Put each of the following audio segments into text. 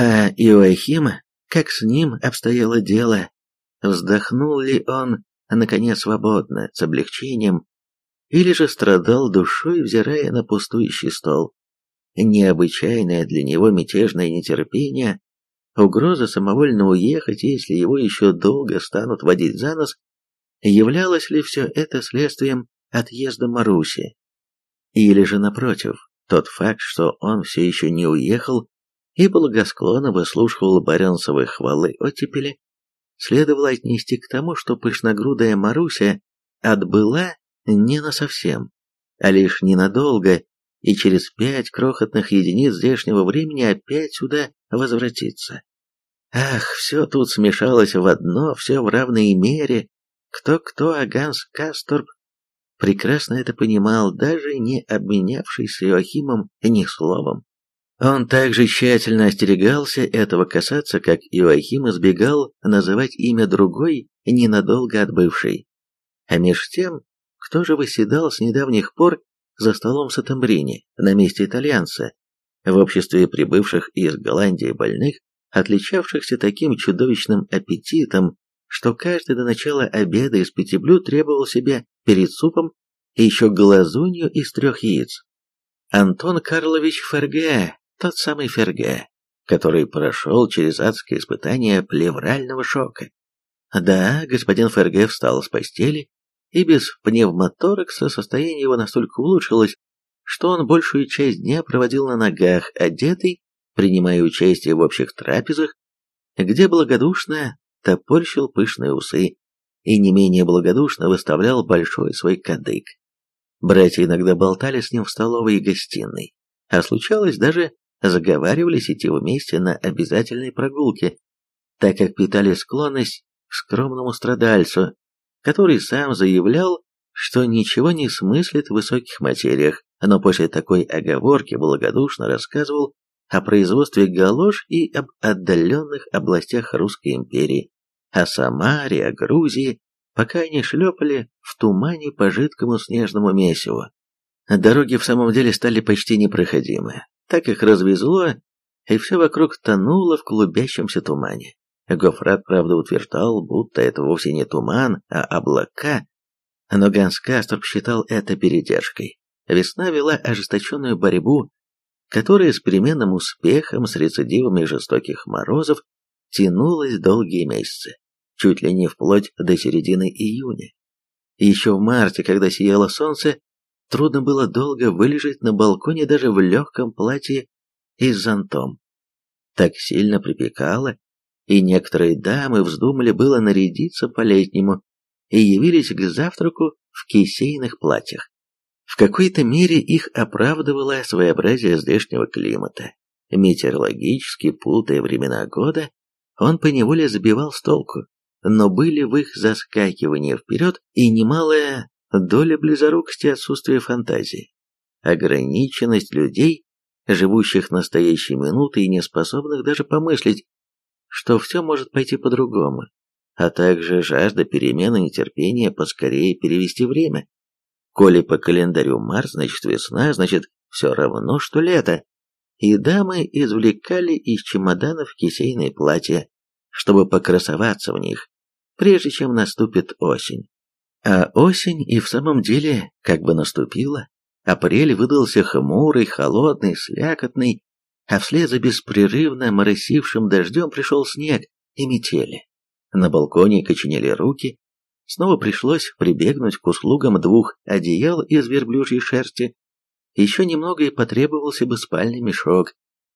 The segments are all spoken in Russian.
А Иоахим, как с ним обстояло дело? Вздохнул ли он, наконец, свободно, с облегчением, или же страдал душой, взирая на пустующий стол? Необычайное для него мятежное нетерпение, угроза самовольно уехать, если его еще долго станут водить за нос, являлось ли все это следствием отъезда Маруси? Или же, напротив, тот факт, что он все еще не уехал и благосклонно выслушивал баренцевы хвалы оттепели, следовало отнести к тому, что пышногрудая Маруся отбыла не насовсем, а лишь ненадолго, и через пять крохотных единиц здешнего времени опять сюда возвратится. Ах, все тут смешалось в одно, все в равной мере. Кто-кто, а Ганс Касторб прекрасно это понимал, даже не обменявшись с Иоахимом ни словом. Он также тщательно остерегался этого касаться, как Иоахим избегал называть имя другой, ненадолго отбывшей. А меж тем, кто же выседал с недавних пор за столом Сатамбрини на месте итальянца, в обществе прибывших из Голландии больных, отличавшихся таким чудовищным аппетитом, что каждый до начала обеда из пяти блюд требовал себе перед супом еще глазунью из трех яиц. Антон Карлович Ферге, тот самый Ферге, который прошел через адское испытание плеврального шока. Да, господин Ферге встал с постели, и без пневмоторакса состояние его настолько улучшилось, что он большую часть дня проводил на ногах, одетый, принимая участие в общих трапезах, где благодушно топорщил пышные усы и не менее благодушно выставлял большой свой кадык. Братья иногда болтали с ним в столовой и гостиной, а случалось даже заговаривались идти вместе на обязательной прогулке, так как питали склонность к скромному страдальцу, который сам заявлял, что ничего не смыслит в высоких материях, но после такой оговорки благодушно рассказывал о производстве галош и об отдаленных областях Русской империи, о Самаре, о Грузии, пока они шлепали в тумане по жидкому снежному месиву. Дороги в самом деле стали почти непроходимы, так их развезло, и все вокруг тонуло в клубящемся тумане. Гофрат, правда, утверждал, будто это вовсе не туман, а облака, но Ганс Касторп считал это передержкой. Весна вела ожесточенную борьбу которая с переменным успехом, с рецидивами жестоких морозов, тянулась долгие месяцы, чуть ли не вплоть до середины июня. Еще в марте, когда сияло солнце, трудно было долго вылежать на балконе даже в легком платье и с зонтом. Так сильно припекало, и некоторые дамы вздумали было нарядиться по-летнему и явились к завтраку в кисейных платьях. В какой-то мере их оправдывало своеобразие здешнего климата. Метеорологически путая времена года, он поневоле забивал с толку, но были в их заскакивании вперед и немалая доля близорукости отсутствия фантазии. Ограниченность людей, живущих настоящей минутой и не способных даже помыслить, что все может пойти по-другому, а также жажда перемены и нетерпения поскорее перевести время. Коли по календарю март, значит весна, значит все равно, что лето. И дамы извлекали из чемоданов кисейные платья, чтобы покрасоваться в них, прежде чем наступит осень. А осень и в самом деле как бы наступила. Апрель выдался хмурый, холодный, слякотный, а вслед за беспрерывно моросившим дождем пришел снег и метели. На балконе коченели руки, Снова пришлось прибегнуть к услугам двух одеял из верблюжьей шерсти. Еще немного и потребовался бы спальный мешок.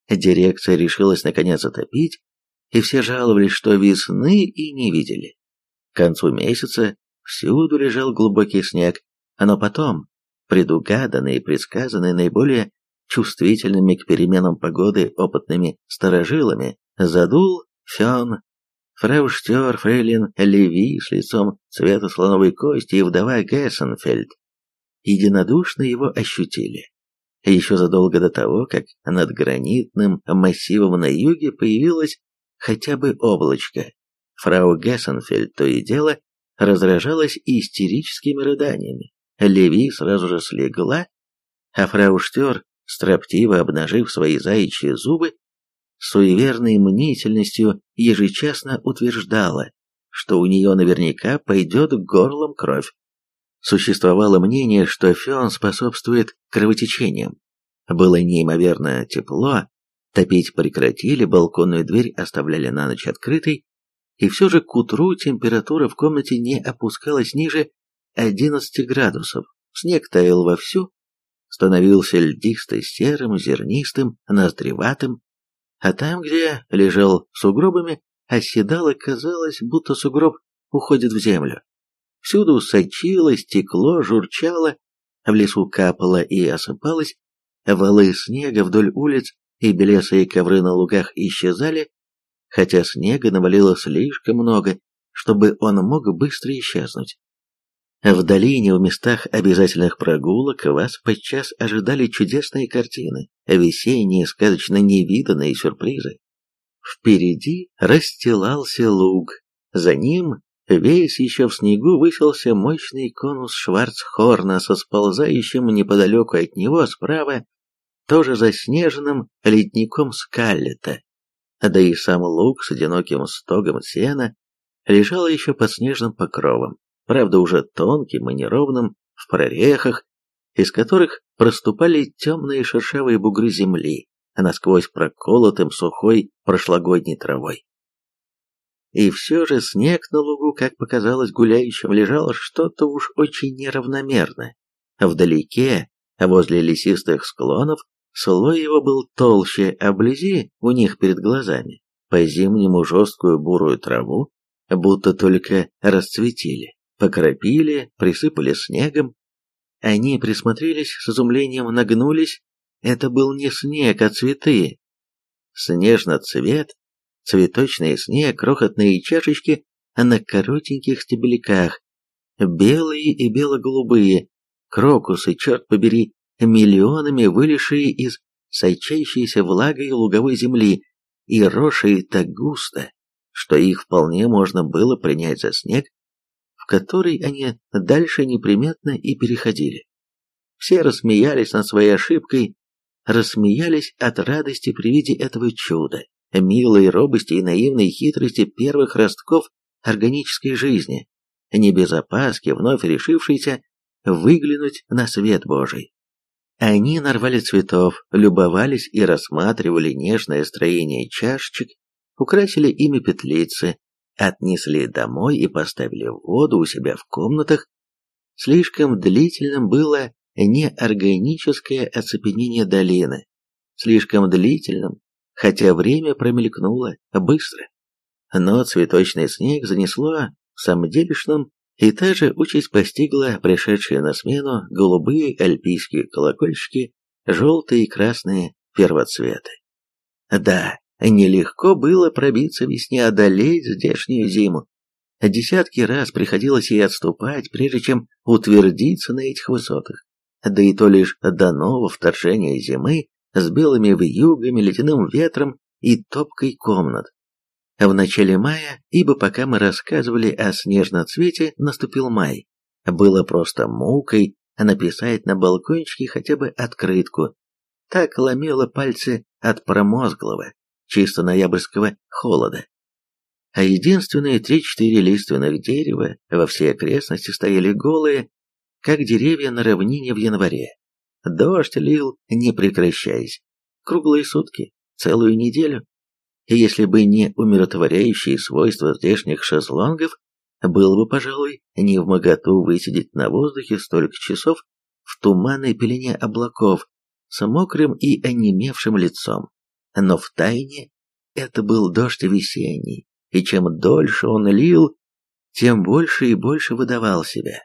Дирекция решилась наконец затопить, и все жаловались, что весны и не видели. К концу месяца всюду лежал глубокий снег, но потом, предугаданный и предсказанный наиболее чувствительными к переменам погоды опытными старожилами, задул фен Фрау фрейлин Леви с лицом цвета слоновой кости и вдова Гессенфельд единодушно его ощутили. Еще задолго до того, как над гранитным массивом на юге появилось хотя бы облачко, фрау Гессенфельд то и дело разражалась истерическими рыданиями. Леви сразу же слегла, а фрау Штер, строптиво обнажив свои заячьи зубы, суеверной мнительностью ежечасно утверждала, что у нее наверняка пойдет горлом кровь. Существовало мнение, что фен способствует кровотечениям. Было неимоверно тепло, топить прекратили, балконную дверь оставляли на ночь открытой, и все же к утру температура в комнате не опускалась ниже 11 градусов. Снег таял вовсю, становился льдисто-серым, зернистым, ноздреватым, а там, где лежал сугробами, оседал и казалось, будто сугроб уходит в землю. Всюду сочилось, текло, журчало, в лесу капало и осыпалось, валы снега вдоль улиц и белесые ковры на лугах исчезали, хотя снега навалило слишком много, чтобы он мог быстро исчезнуть. В долине, в местах обязательных прогулок, вас подчас ожидали чудесные картины, весенние, сказочно невиданные сюрпризы. Впереди расстилался луг, за ним, весь еще в снегу, высился мощный конус Шварцхорна со сползающим неподалеку от него справа, тоже заснеженным ледником Скаллета. Да и сам луг с одиноким стогом сена лежал еще под снежным покровом правда уже тонким и неровным, в прорехах, из которых проступали темные шершавые бугры земли, насквозь проколотым сухой прошлогодней травой. И все же снег на лугу, как показалось гуляющим, лежал что-то уж очень неравномерно. Вдалеке, возле лесистых склонов, слой его был толще, а вблизи, у них перед глазами, по-зимнему жесткую бурую траву, будто только расцветили покропили, присыпали снегом. Они присмотрелись с изумлением, нагнулись. Это был не снег, а цветы. Снежно-цвет, цветочный снег, крохотные чашечки на коротеньких стебельках, белые и бело-голубые, крокусы, черт побери, миллионами вылезшие из сочащейся влагой луговой земли и росшие так густо, что их вполне можно было принять за снег, в который они дальше неприметно и переходили. Все рассмеялись над своей ошибкой, рассмеялись от радости при виде этого чуда, милой робости и наивной хитрости первых ростков органической жизни, не без опаски вновь решившейся выглянуть на свет Божий. Они нарвали цветов, любовались и рассматривали нежное строение чашечек, украсили ими петлицы, отнесли домой и поставили в воду у себя в комнатах, слишком длительным было неорганическое оцепенение долины, слишком длительным, хотя время промелькнуло быстро. Но цветочный снег занесло в самоделишном, и та же участь постигла пришедшие на смену голубые альпийские колокольчики, желтые и красные первоцветы. Да, Нелегко было пробиться весне, одолеть здешнюю зиму. Десятки раз приходилось ей отступать, прежде чем утвердиться на этих высотах. Да и то лишь до нового вторжения зимы с белыми вьюгами, ледяным ветром и топкой комнат. В начале мая, ибо пока мы рассказывали о снежном цвете, наступил май. Было просто мукой написать на балкончике хотя бы открытку. Так ломило пальцы от промозглого чисто ноябрьского холода. А единственные три-четыре лиственных дерева во всей окрестности стояли голые, как деревья на равнине в январе. Дождь лил, не прекращаясь, круглые сутки, целую неделю. Если бы не умиротворяющие свойства здешних шезлонгов, было бы, пожалуй, не в моготу высидеть на воздухе столько часов в туманной пелене облаков с мокрым и онемевшим лицом но в тайне это был дождь весенний, и чем дольше он лил, тем больше и больше выдавал себя.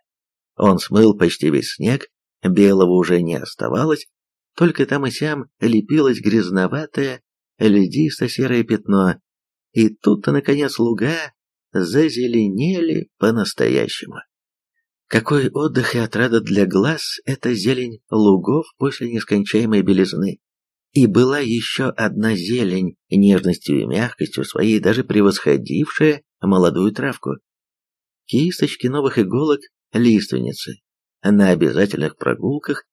Он смыл почти весь снег, белого уже не оставалось, только там и сям лепилось грязноватое, льдисто-серое пятно, и тут-то, наконец, луга зазеленели по-настоящему. Какой отдых и отрада для глаз эта зелень лугов после нескончаемой белизны. И была еще одна зелень, нежностью и мягкостью своей даже превосходившая молодую травку. Кисточки новых иголок лиственницы. На обязательных прогулках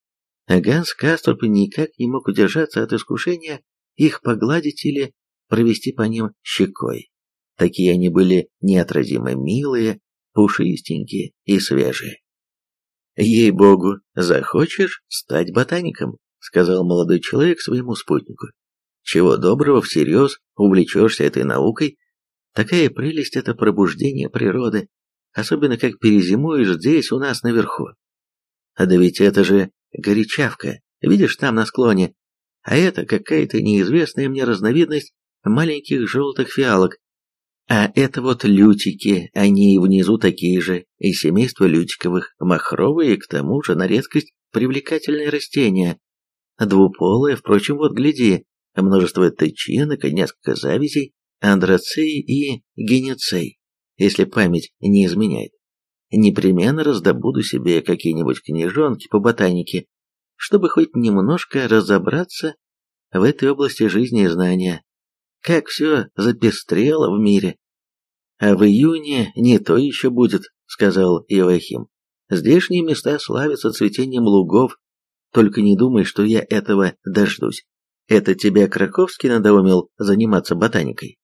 Ганс Касторп никак не мог удержаться от искушения их погладить или провести по ним щекой. Такие они были неотразимо милые, пушистенькие и свежие. «Ей-богу, захочешь стать ботаником?» — сказал молодой человек своему спутнику. «Чего доброго всерьез увлечешься этой наукой? Такая прелесть — это пробуждение природы, особенно как перезимуешь здесь у нас наверху. А да ведь это же горячавка, видишь, там на склоне, а это какая-то неизвестная мне разновидность маленьких желтых фиалок. А это вот лютики, они и внизу такие же, из семейства лютиковых, махровые, к тому же на редкость привлекательные растения. Двуполые, впрочем, вот гляди, множество тычинок и несколько завязей, андрацей и геницей, если память не изменяет. Непременно раздобуду себе какие-нибудь книжонки по ботанике, чтобы хоть немножко разобраться в этой области жизни и знания, как все запестрело в мире. А в июне не то еще будет, сказал Иоахим. Здешние места славятся цветением лугов, только не думай, что я этого дождусь. Это тебя Краковский надоумил заниматься ботаникой?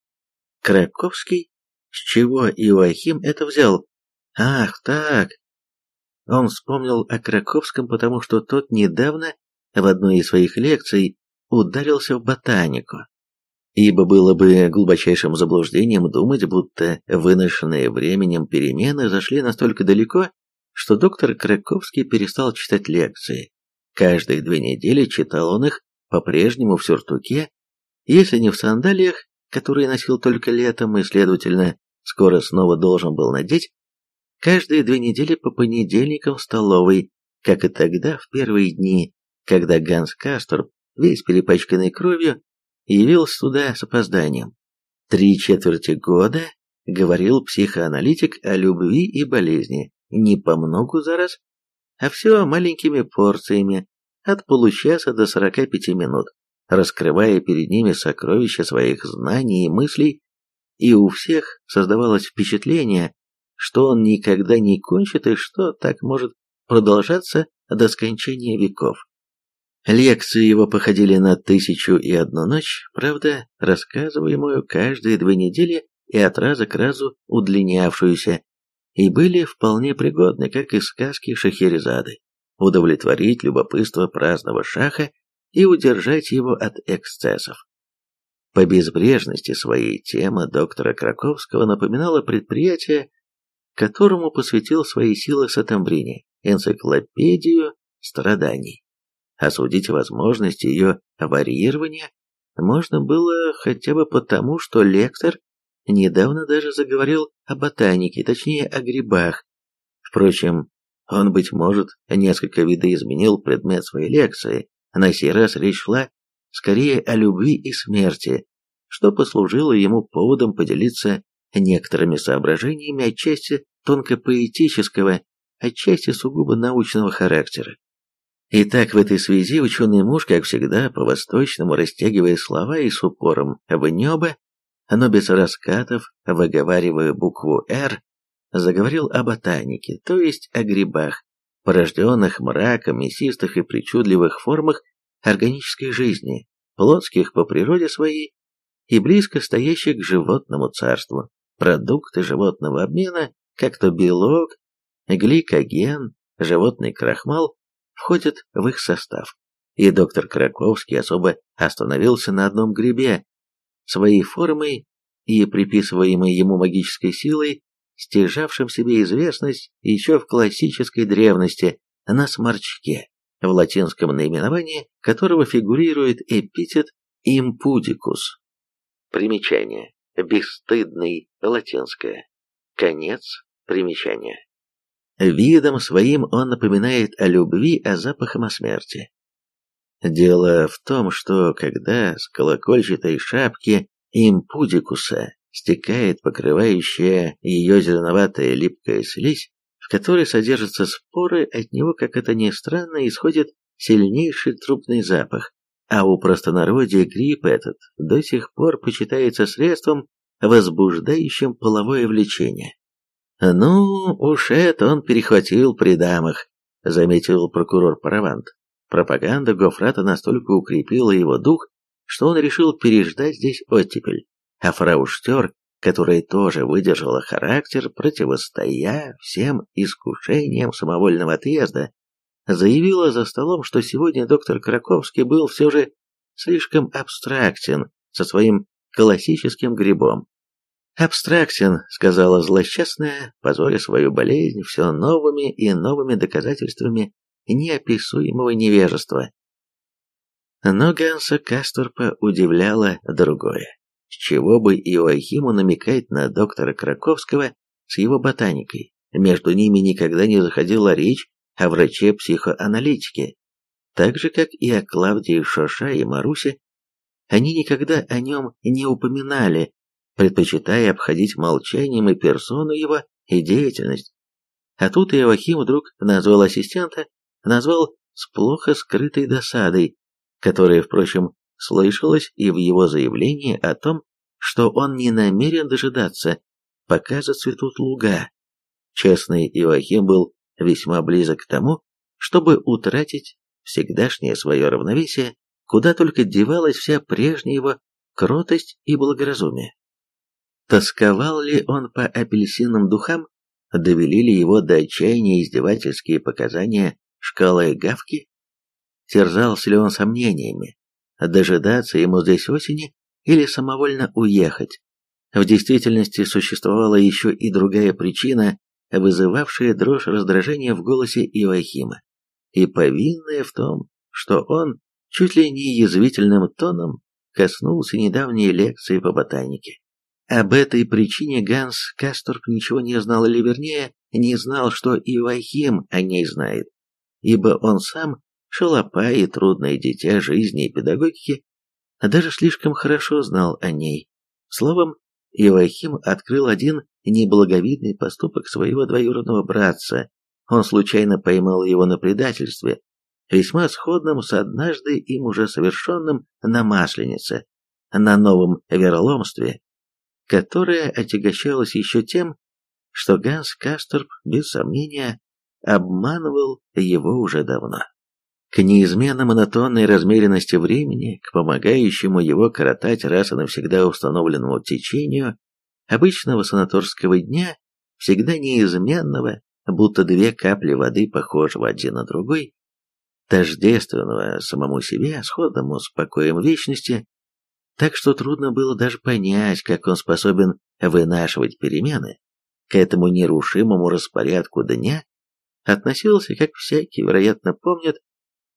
Краковский? С чего Иоахим это взял? Ах, так. Он вспомнил о Краковском, потому что тот недавно в одной из своих лекций ударился в ботанику. Ибо было бы глубочайшим заблуждением думать, будто выношенные временем перемены зашли настолько далеко, что доктор Краковский перестал читать лекции. Каждые две недели читал он их по-прежнему в сюртуке, если не в сандалиях, которые носил только летом и, следовательно, скоро снова должен был надеть, каждые две недели по понедельникам в столовой, как и тогда, в первые дни, когда Ганс Касторп, весь перепачканный кровью, явился туда с опозданием. Три четверти года говорил психоаналитик о любви и болезни, не по многу за раз, а все маленькими порциями, от получаса до 45 минут, раскрывая перед ними сокровища своих знаний и мыслей, и у всех создавалось впечатление, что он никогда не кончит и что так может продолжаться до скончания веков. Лекции его походили на «Тысячу и одну ночь», правда, рассказываемую каждые две недели и от раза к разу удлинявшуюся, и были вполне пригодны, как и сказки Шахерезады, удовлетворить любопытство праздного шаха и удержать его от эксцессов. По безбрежности своей темы доктора Краковского напоминало предприятие, которому посвятил свои силы Сатамбрини, энциклопедию страданий. Осудить возможность ее варьирования можно было хотя бы потому, что лектор недавно даже заговорил о ботанике, точнее о грибах. Впрочем, он, быть может, несколько видоизменил предмет своей лекции. На сей раз речь шла скорее о любви и смерти, что послужило ему поводом поделиться некоторыми соображениями отчасти тонко-поэтического, отчасти сугубо научного характера. Итак, в этой связи ученый муж, как всегда, по-восточному растягивая слова и с упором в небо, но без раскатов, выговаривая букву «Р», заговорил о ботанике, то есть о грибах, порожденных мраком, мясистых и причудливых формах органической жизни, плотских по природе своей и близко стоящих к животному царству, продукты животного обмена, как то белок, гликоген, животный крахмал, входят в их состав. И доктор Краковский особо остановился на одном грибе, своей формой и приписываемой ему магической силой, стяжавшим себе известность еще в классической древности на сморчке, в латинском наименовании которого фигурирует эпитет импудикус. Примечание. Бесстыдный латинское. Конец примечания. Видом своим он напоминает о любви, а запахом о смерти. Дело в том, что когда с колокольчатой шапки импудикуса стекает покрывающая ее зеленоватая липкая слизь, в которой содержатся споры, от него, как это ни странно, исходит сильнейший трупный запах, а у простонародья грипп этот до сих пор почитается средством, возбуждающим половое влечение. «Ну, уж это он перехватил при дамах», — заметил прокурор Паравант. Пропаганда Гофрата настолько укрепила его дух, что он решил переждать здесь оттепель, а фрау Штер, которая тоже выдержала характер, противостоя всем искушениям самовольного отъезда, заявила за столом, что сегодня доктор Краковский был все же слишком абстрактен со своим классическим грибом. «Абстрактен», — сказала злосчастная, позоря свою болезнь все новыми и новыми доказательствами неописуемого невежества. Но Ганса Касторпа удивляло другое. С чего бы Иоахиму намекать на доктора Краковского с его ботаникой? Между ними никогда не заходила речь о враче-психоаналитике. Так же, как и о Клавдии Шоша и Марусе, они никогда о нем не упоминали, предпочитая обходить молчанием и персону его, и деятельность. А тут Иоахим вдруг назвал ассистента, назвал с плохо скрытой досадой, которая, впрочем, слышалась и в его заявлении о том, что он не намерен дожидаться, пока зацветут луга. Честный Иоахим был весьма близок к тому, чтобы утратить всегдашнее свое равновесие, куда только девалась вся прежняя его кротость и благоразумие. Тосковал ли он по апельсинным духам, довели ли его до отчаяния издевательские показания шкалы Гавки? Терзался ли он сомнениями, дожидаться ему здесь осени или самовольно уехать? В действительности существовала еще и другая причина, вызывавшая дрожь раздражения в голосе Иоахима, и повинная в том, что он чуть ли не язвительным тоном коснулся недавней лекции по ботанике. Об этой причине Ганс Касторп ничего не знал, или вернее, не знал, что Иоахим о ней знает, ибо он сам, шалопа и трудное дитя жизни и педагогики, даже слишком хорошо знал о ней. Словом, Иоахим открыл один неблаговидный поступок своего двоюродного братца. Он случайно поймал его на предательстве, весьма сходном с однажды им уже совершенным на Масленице, на новом вероломстве, которое отягощалось еще тем, что Ганс Касторп, без сомнения, обманывал его уже давно. К неизменно монотонной размеренности времени, к помогающему его коротать раз и навсегда установленному течению обычного санаторского дня, всегда неизменного, будто две капли воды, похожего один на другой, тождественного самому себе, сходному с покоем вечности, так что трудно было даже понять, как он способен вынашивать перемены к этому нерушимому распорядку дня, относился, как всякий, вероятно, помнит,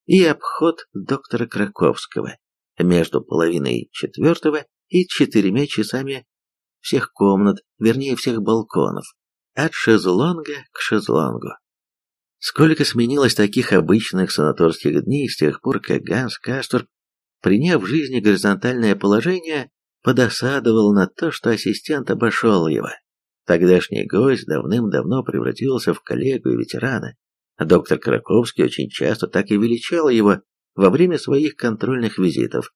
и обход доктора Краковского между половиной четвертого и четырьмя часами всех комнат, вернее всех балконов, от шезлонга к шезлонгу. Сколько сменилось таких обычных санаторских дней с тех пор, как Ганс Кастор, приняв в жизни горизонтальное положение, подосадовал на то, что ассистент обошел его. Тогдашний гость давным-давно превратился в коллегу и ветерана, Доктор Краковский очень часто так и величал его во время своих контрольных визитов.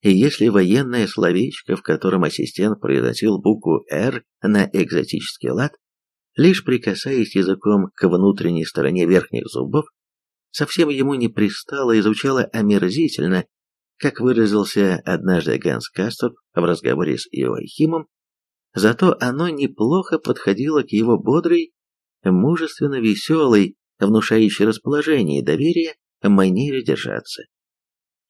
И если военное словечко, в котором ассистент произносил букву «Р» на экзотический лад, лишь прикасаясь языком к внутренней стороне верхних зубов, совсем ему не пристало и звучало омерзительно, как выразился однажды Ганс Кастов в разговоре с Иоахимом, зато оно неплохо подходило к его бодрой, мужественно веселой, внушающей расположение и доверие манере держаться.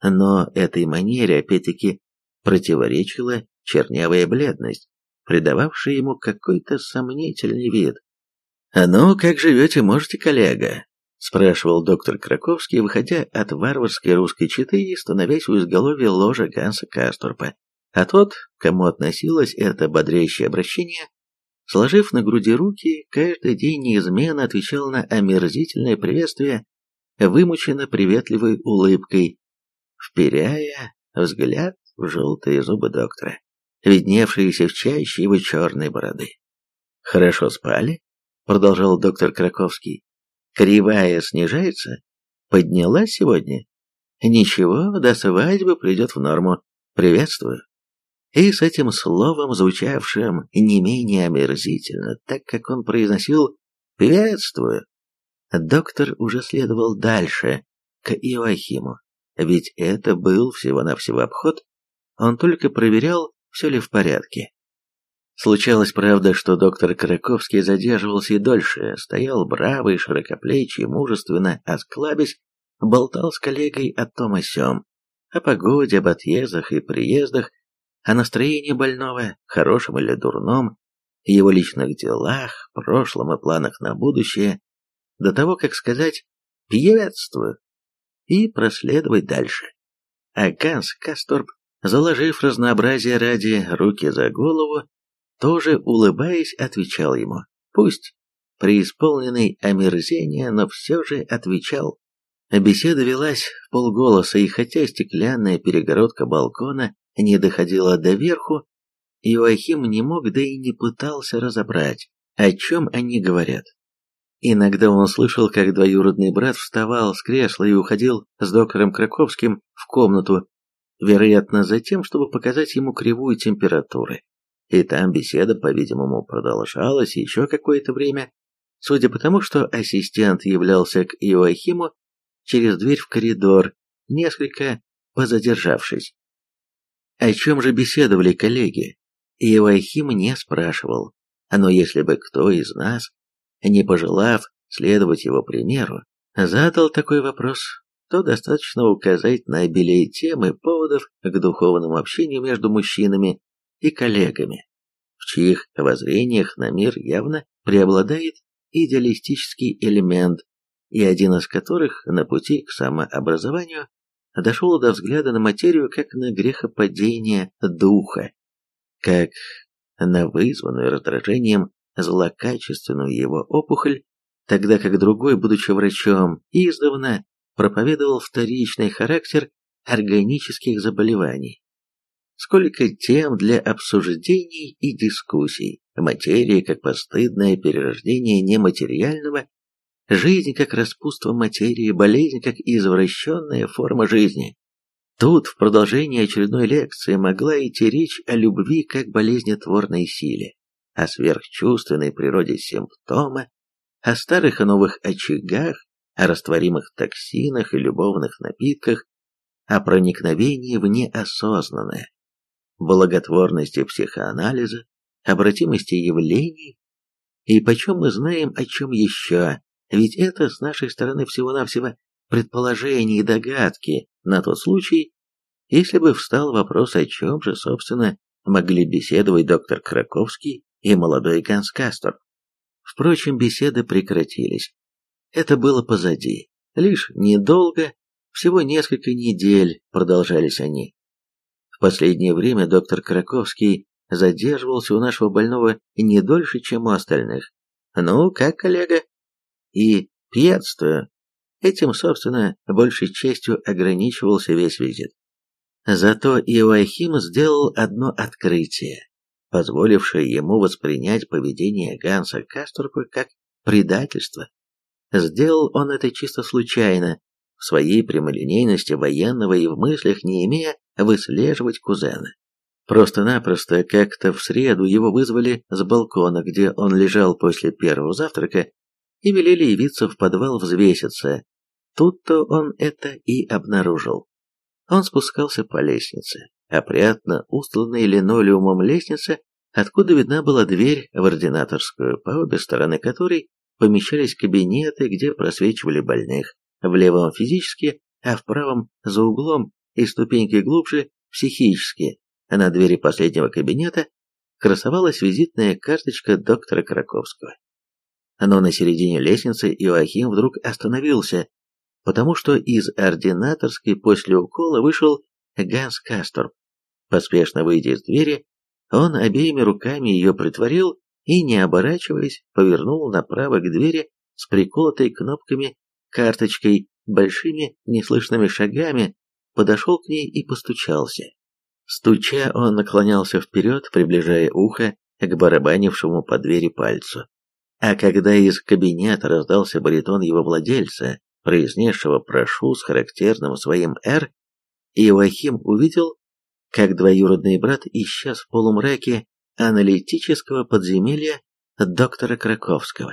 Но этой манере опять-таки противоречила чернявая бледность, придававшая ему какой-то сомнительный вид. «А ну, как живете, можете, коллега?» — спрашивал доктор Краковский, выходя от варварской русской четы и становясь у изголовья ложа Ганса Касторпа. А тот, кому относилось это бодрящее обращение, Сложив на груди руки, каждый день неизменно отвечал на омерзительное приветствие, вымученно приветливой улыбкой, вперяя взгляд в желтые зубы доктора, видневшиеся в чаще его черной бороды. «Хорошо спали?» — продолжал доктор Краковский. «Кривая снижается? Поднялась сегодня? Ничего, до свадьбы придет в норму. Приветствую». И с этим словом, звучавшим не менее омерзительно, так как он произносил «приветствую», доктор уже следовал дальше, к Иоахиму, ведь это был всего-навсего обход, он только проверял, все ли в порядке. Случалось, правда, что доктор Краковский задерживался и дольше, стоял бравый, широкоплечий, мужественно осклабясь, болтал с коллегой о том о сём, о погоде, об отъездах и приездах, о настроении больного, хорошем или дурном, его личных делах, прошлом и планах на будущее, до того, как сказать «приветствую» и проследовать дальше. А Ганс Касторб, заложив разнообразие ради руки за голову, тоже, улыбаясь, отвечал ему. Пусть преисполненный омерзения, но все же отвечал. Беседа велась в полголоса, и хотя стеклянная перегородка балкона не доходила до верху, Иоахим не мог, да и не пытался разобрать, о чем они говорят. Иногда он слышал, как двоюродный брат вставал с кресла и уходил с доктором Краковским в комнату, вероятно, за тем, чтобы показать ему кривую температуры. И там беседа, по-видимому, продолжалась еще какое-то время, судя по тому, что ассистент являлся к Иоахиму через дверь в коридор, несколько позадержавшись. О чем же беседовали коллеги? Иоахим не спрашивал, но если бы кто из нас, не пожелав следовать его примеру, задал такой вопрос, то достаточно указать на обилие тем и поводов к духовному общению между мужчинами и коллегами, в чьих воззрениях на мир явно преобладает идеалистический элемент, и один из которых на пути к самообразованию дошел до взгляда на материю как на грехопадение духа, как на вызванную раздражением злокачественную его опухоль, тогда как другой, будучи врачом, издавна проповедовал вторичный характер органических заболеваний. Сколько тем для обсуждений и дискуссий, материя как постыдное перерождение нематериального Жизнь как распутство материи, болезнь как извращенная форма жизни. Тут в продолжении очередной лекции могла идти речь о любви как болезнетворной силе, о сверхчувственной природе симптома, о старых и новых очагах, о растворимых токсинах и любовных напитках, о проникновении в неосознанное, благотворности психоанализа, обратимости явлений, и почем мы знаем о чем еще, ведь это с нашей стороны всего-навсего предположения и догадки на тот случай, если бы встал вопрос, о чем же, собственно, могли беседовать доктор Краковский и молодой Ганс Кастор. Впрочем, беседы прекратились. Это было позади. Лишь недолго, всего несколько недель продолжались они. В последнее время доктор Краковский задерживался у нашего больного не дольше, чем у остальных. «Ну, как, коллега?» И пьянствую. Этим, собственно, большей частью ограничивался весь визит. Зато Иоахим сделал одно открытие, позволившее ему воспринять поведение Ганса Касторпа как предательство. Сделал он это чисто случайно, в своей прямолинейности военного и в мыслях не имея выслеживать кузена. Просто-напросто как-то в среду его вызвали с балкона, где он лежал после первого завтрака, и велели явиться в подвал взвеситься. Тут-то он это и обнаружил. Он спускался по лестнице, опрятно устланной линолеумом лестнице, откуда видна была дверь в ординаторскую, по обе стороны которой помещались кабинеты, где просвечивали больных, в левом физически, а в правом за углом и ступеньки глубже психически. На двери последнего кабинета красовалась визитная карточка доктора Краковского но на середине лестницы Иоахим вдруг остановился, потому что из ординаторской после укола вышел Ганс Кастор. Поспешно выйдя из двери, он обеими руками ее притворил и, не оборачиваясь, повернул направо к двери с приколотой кнопками карточкой, большими неслышными шагами, подошел к ней и постучался. Стуча, он наклонялся вперед, приближая ухо к барабанившему по двери пальцу. А когда из кабинета раздался баритон его владельца, произнесшего «прошу» с характерным своим «р», Иоахим увидел, как двоюродный брат исчез в полумраке аналитического подземелья доктора Краковского.